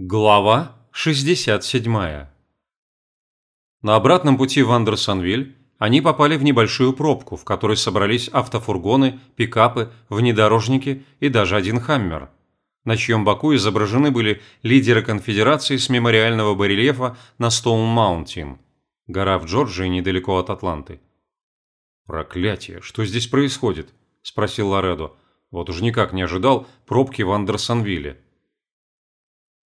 Глава 67 На обратном пути в Андерсонвиль они попали в небольшую пробку, в которой собрались автофургоны, пикапы, внедорожники и даже один «Хаммер», на чьем боку изображены были лидеры конфедерации с мемориального барельефа на Стоун-Маунтин, гора в Джорджии недалеко от Атланты. «Проклятие! Что здесь происходит?» – спросил Лоредо. «Вот уж никак не ожидал пробки в Андерсонвилле».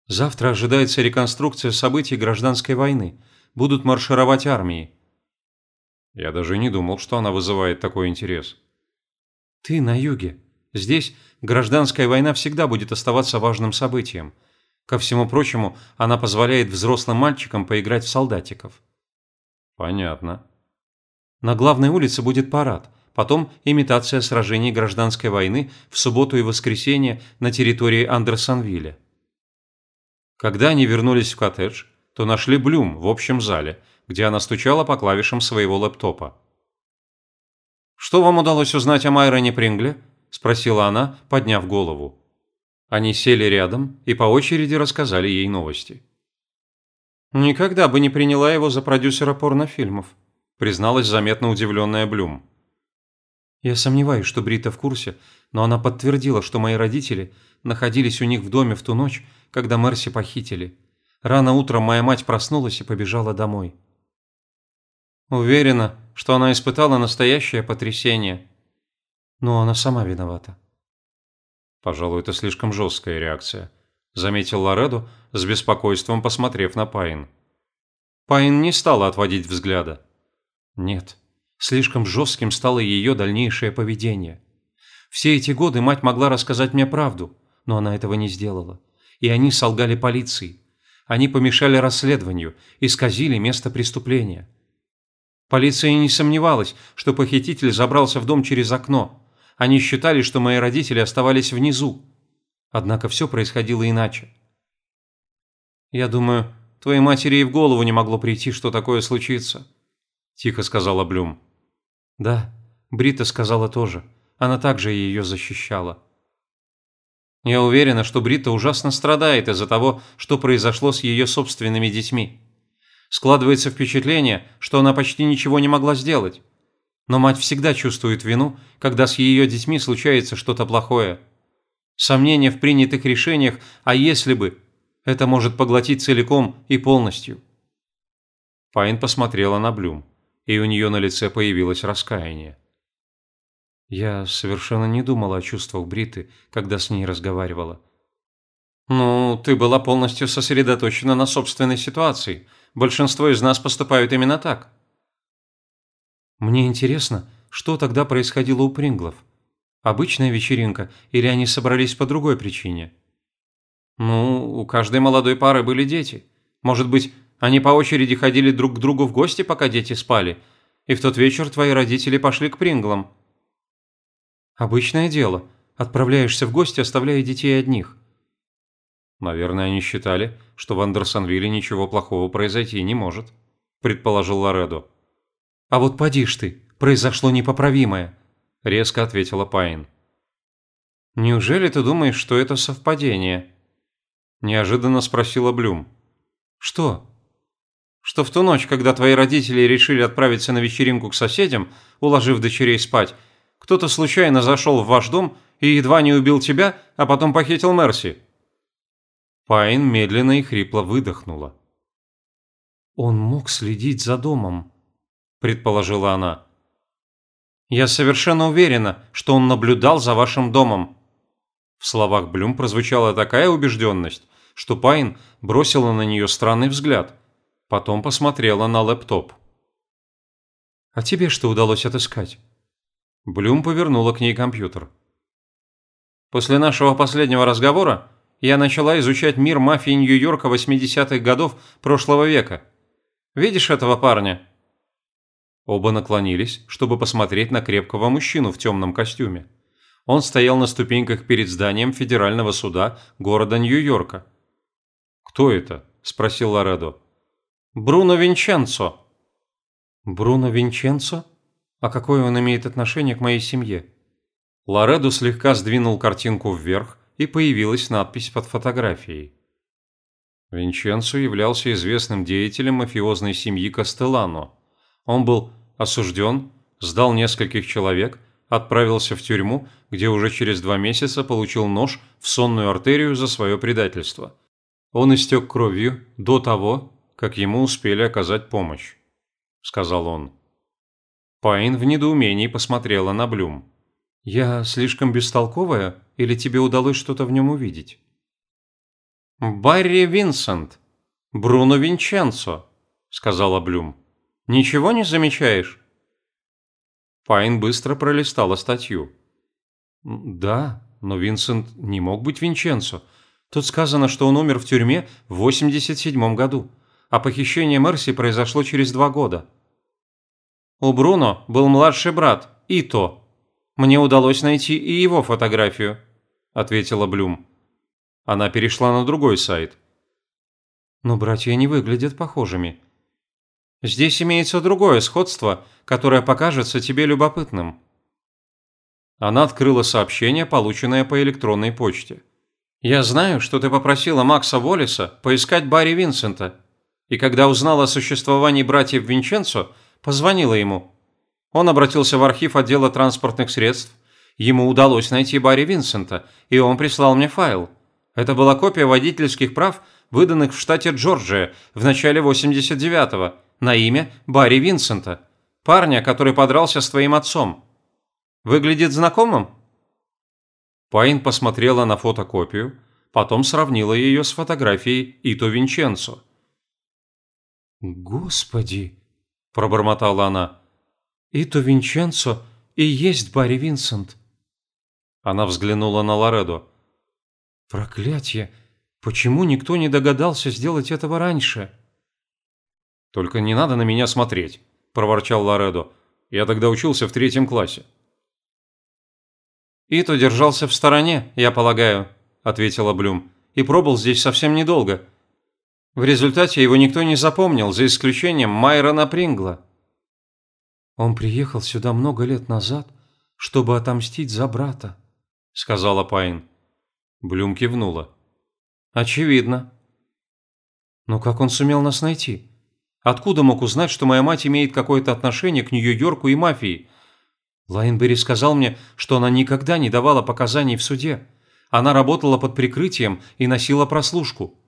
Завтра ожидается реконструкция событий гражданской войны. Будут маршировать армии. Я даже не думал, что она вызывает такой интерес. Ты на юге. Здесь гражданская война всегда будет оставаться важным событием. Ко всему прочему, она позволяет взрослым мальчикам поиграть в солдатиков. Понятно. На главной улице будет парад, потом имитация сражений гражданской войны в субботу и воскресенье на территории Андерсонвилля. Когда они вернулись в коттедж, то нашли Блюм в общем зале, где она стучала по клавишам своего лэптопа. «Что вам удалось узнать о Майроне Прингле?» – спросила она, подняв голову. Они сели рядом и по очереди рассказали ей новости. «Никогда бы не приняла его за продюсера порнофильмов», – призналась заметно удивленная Блюм. «Я сомневаюсь, что Брита в курсе, но она подтвердила, что мои родители находились у них в доме в ту ночь, когда Мерси похитили. Рано утром моя мать проснулась и побежала домой. Уверена, что она испытала настоящее потрясение. Но она сама виновата. Пожалуй, это слишком жесткая реакция, заметил Лоредо, с беспокойством посмотрев на Пайн. Пайн не стала отводить взгляда. Нет, слишком жестким стало ее дальнейшее поведение. Все эти годы мать могла рассказать мне правду, но она этого не сделала и они солгали полиции. Они помешали расследованию, исказили место преступления. Полиция не сомневалась, что похититель забрался в дом через окно. Они считали, что мои родители оставались внизу. Однако все происходило иначе. «Я думаю, твоей матери и в голову не могло прийти, что такое случится», – тихо сказала Блюм. «Да, Брита сказала тоже. Она также ее защищала». Я уверена, что Брита ужасно страдает из-за того, что произошло с ее собственными детьми. Складывается впечатление, что она почти ничего не могла сделать. Но мать всегда чувствует вину, когда с ее детьми случается что-то плохое. Сомнения в принятых решениях, а если бы, это может поглотить целиком и полностью. Пайн посмотрела на Блюм, и у нее на лице появилось раскаяние. Я совершенно не думала о чувствах Бриты, когда с ней разговаривала. «Ну, ты была полностью сосредоточена на собственной ситуации. Большинство из нас поступают именно так». «Мне интересно, что тогда происходило у Принглов? Обычная вечеринка или они собрались по другой причине?» «Ну, у каждой молодой пары были дети. Может быть, они по очереди ходили друг к другу в гости, пока дети спали, и в тот вечер твои родители пошли к Принглам». Обычное дело. Отправляешься в гости, оставляя детей одних. Наверное, они считали, что в Андерсонвилле ничего плохого произойти не может, предположил Лоредо. А вот поди ж ты, произошло непоправимое, резко ответила Пайн. Неужели ты думаешь, что это совпадение? Неожиданно спросила Блюм. Что? Что в ту ночь, когда твои родители решили отправиться на вечеринку к соседям, уложив дочерей спать, кто-то случайно зашел в ваш дом и едва не убил тебя, а потом похитил Мерси». Пайн медленно и хрипло выдохнула. «Он мог следить за домом», – предположила она. «Я совершенно уверена, что он наблюдал за вашим домом». В словах Блюм прозвучала такая убежденность, что Пайн бросила на нее странный взгляд. Потом посмотрела на лэптоп. «А тебе что удалось отыскать?» Блюм повернула к ней компьютер. После нашего последнего разговора я начала изучать мир мафии Нью-Йорка 80-х годов прошлого века. Видишь этого парня? Оба наклонились, чтобы посмотреть на крепкого мужчину в темном костюме. Он стоял на ступеньках перед зданием Федерального суда города Нью-Йорка. «Кто это?» – спросил Лоредо. «Бруно Винченцо». «Бруно Винченцо?» А какое он имеет отношение к моей семье? Лоредо слегка сдвинул картинку вверх, и появилась надпись под фотографией. Винченцо являлся известным деятелем мафиозной семьи Кастеллано. Он был осужден, сдал нескольких человек, отправился в тюрьму, где уже через два месяца получил нож в сонную артерию за свое предательство. Он истек кровью до того, как ему успели оказать помощь, сказал он. Пайн в недоумении посмотрела на Блюм. «Я слишком бестолковая, или тебе удалось что-то в нем увидеть?» «Барри Винсент, Бруно Винченцо», – сказала Блюм. «Ничего не замечаешь?» Пайн быстро пролистала статью. «Да, но Винсент не мог быть Винченцо. Тут сказано, что он умер в тюрьме в 87 году, а похищение Мерси произошло через два года». «У Бруно был младший брат, Ито. Мне удалось найти и его фотографию», – ответила Блюм. Она перешла на другой сайт. Но братья не выглядят похожими. Здесь имеется другое сходство, которое покажется тебе любопытным. Она открыла сообщение, полученное по электронной почте. «Я знаю, что ты попросила Макса Воллиса поискать Барри Винсента, и когда узнала о существовании братьев Винченцо, позвонила ему. Он обратился в архив отдела транспортных средств, ему удалось найти Барри Винсента, и он прислал мне файл – это была копия водительских прав, выданных в штате Джорджия в начале 89-го на имя Барри Винсента, парня, который подрался с твоим отцом. Выглядит знакомым?» Пайн посмотрела на фотокопию, потом сравнила ее с фотографией Ито Винченцо. «Господи!» – пробормотала она. «Ито Винченцо и есть Барри Винсент». Она взглянула на Лоредо. Проклятье! Почему никто не догадался сделать этого раньше? Только не надо на меня смотреть, проворчал Лоредо. Я тогда учился в третьем классе. Ито держался в стороне, я полагаю, ответила Блюм, и пробыл здесь совсем недолго. В результате его никто не запомнил, за исключением Майрона Прингла. Он приехал сюда много лет назад, чтобы отомстить за брата, сказала Пайн. Блюм кивнула. «Очевидно». «Но как он сумел нас найти? Откуда мог узнать, что моя мать имеет какое-то отношение к Нью-Йорку и мафии? Лайнберри сказал мне, что она никогда не давала показаний в суде. Она работала под прикрытием и носила прослушку».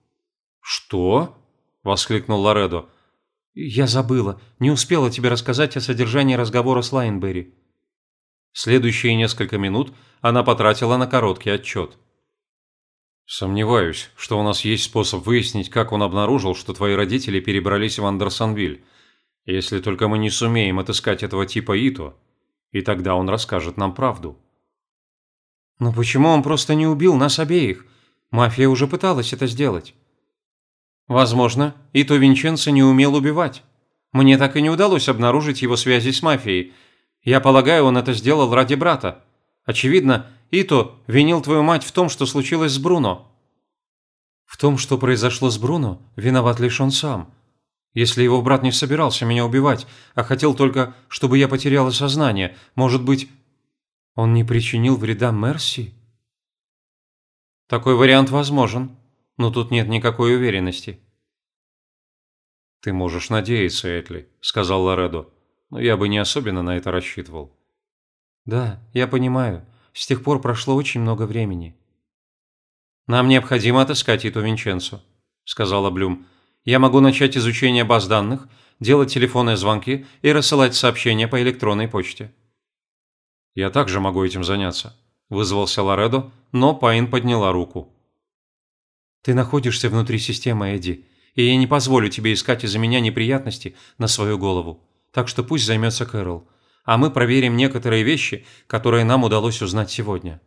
«Что?» – воскликнул Лоредо. «Я забыла. Не успела тебе рассказать о содержании разговора с Лайнберри». Следующие несколько минут она потратила на короткий отчет. Сомневаюсь, что у нас есть способ выяснить, как он обнаружил, что твои родители перебрались в Андерсонвиль. Если только мы не сумеем отыскать этого типа Ито, и тогда он расскажет нам правду. Но почему он просто не убил нас обеих? Мафия уже пыталась это сделать. Возможно, Ито Винченцо не умел убивать. Мне так и не удалось обнаружить его связи с мафией. Я полагаю, он это сделал ради брата. Очевидно, Ито винил твою мать в том, что случилось с Бруно». «В том, что произошло с Бруно, виноват лишь он сам. Если его брат не собирался меня убивать, а хотел только, чтобы я потеряла сознание, может быть, он не причинил вреда Мерси?» «Такой вариант возможен, но тут нет никакой уверенности». «Ты можешь надеяться, Этли», — сказал Лоредо, — «но я бы не особенно на это рассчитывал». «Да, я понимаю. С тех пор прошло очень много времени». «Нам необходимо отыскать эту Винченцо», – сказала Блюм. «Я могу начать изучение баз данных, делать телефонные звонки и рассылать сообщения по электронной почте». «Я также могу этим заняться», – вызвался Лоредо, но Пайн подняла руку. «Ты находишься внутри системы, Эдди, и я не позволю тебе искать из-за меня неприятности на свою голову. Так что пусть займется Кэрол а мы проверим некоторые вещи, которые нам удалось узнать сегодня.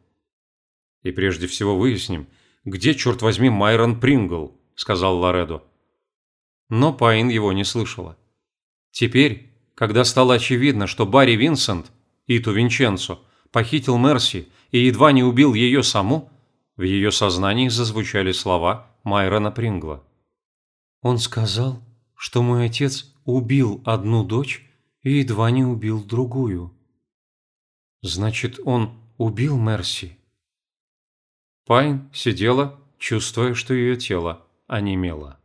И прежде всего выясним, где, черт возьми, Майрон Прингл, сказал Лоредо. Но Пайн его не слышала. Теперь, когда стало очевидно, что Барри Винсент, Иту Винченцо, похитил Мерси и едва не убил ее саму, в ее сознании зазвучали слова Майрона Прингла. Он сказал, что мой отец убил одну дочь и едва не убил другую. Значит, он убил Мерси. Пайн сидела, чувствуя, что ее тело онемела.